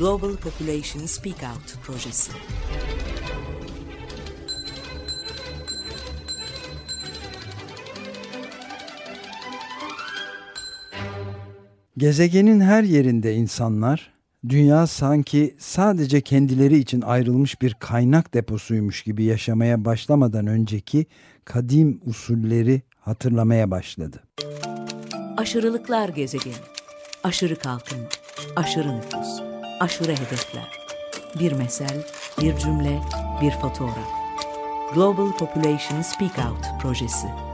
Global Population Speak Out projesi. Gezegenin her yerinde insanlar, dünya sanki sadece kendileri için ayrılmış bir kaynak deposuymuş gibi yaşamaya başlamadan önceki kadim usulleri hatırlamaya başladı. Aşırılıklar gezegeni. Aşırı kalkınma, aşırı nüfus, aşırı hedefler. Bir mesel, bir cümle, bir fotoğraf. Global Population Speak Out projesi.